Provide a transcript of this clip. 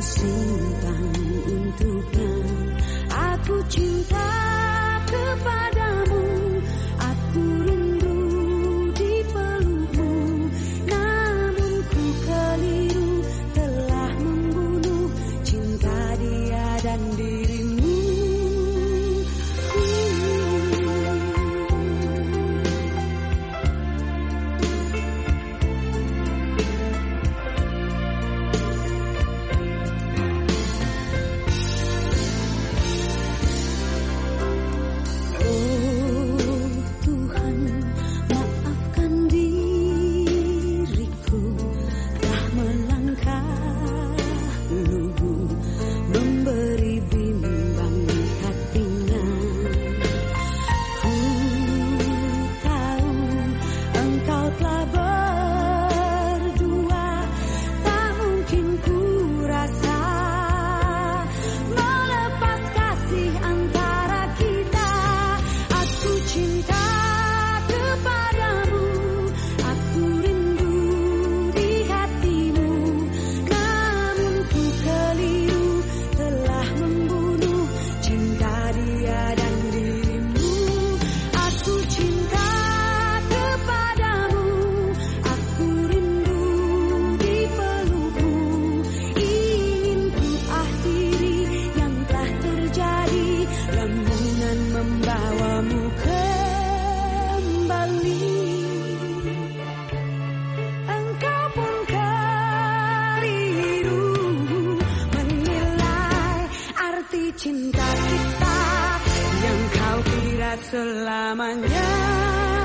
心感应突变 telah sol la mañana.